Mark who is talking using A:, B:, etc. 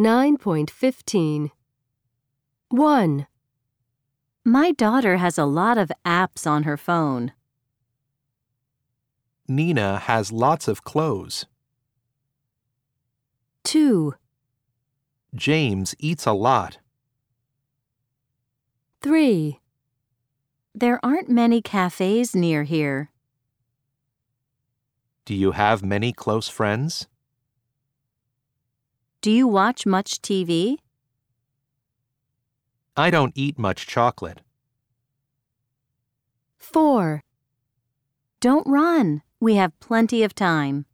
A: 9.15 1,
B: My daughter has a lot of apps on her phone.
C: Nina has lots of clothes.
A: 2,
C: James eats a lot.
A: 3,
B: There aren't many cafes near here.
C: Do you have many close friends?
B: Do you watch much TV?
C: I don't eat much chocolate.
A: 4,
B: Don't run. We have plenty of time.